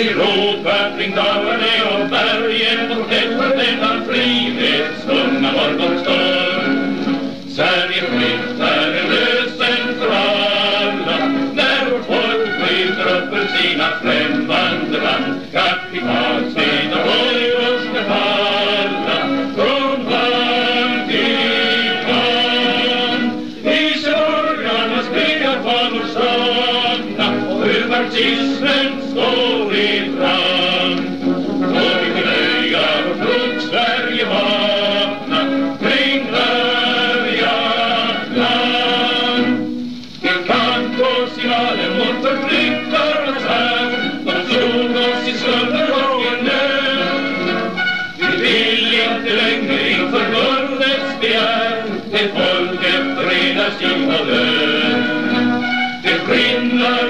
Hero battling down an ale barrier sakna står i brand. Så vi knöjar och Sverige vakna kring härjat land. Till kamp går signalen mot förtryckarnas här. De slog oss i söndergången nöd. Vi vill inte längre inför förbundets begär till folket redas givna i och.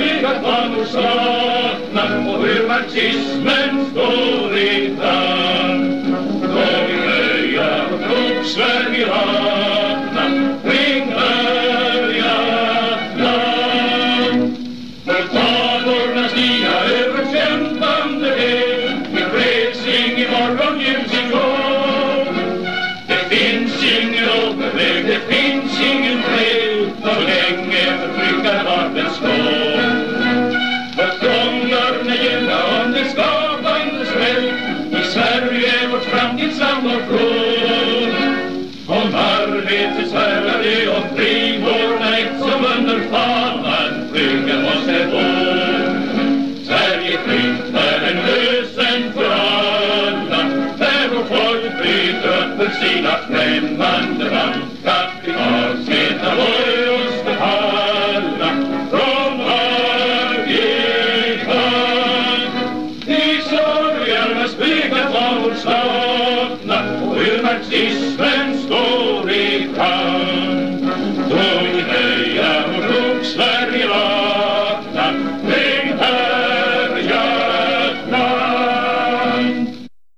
sorgarnas man saknar och hur marxismen står i brand. Då vi höja och klok Sverige vakna kring härjat land. För fanorna stiga över kämpande hem med fredsring i morgonljus i går. Det finns ingen återväg, under fanan måste bo Sverige fritt är en lösen för alla där vårt folk bryter upp ur sina främmande land. Kapitalsmedda bojor oss falla från mark. I sorgarnas byggda fanor sakna och marxismen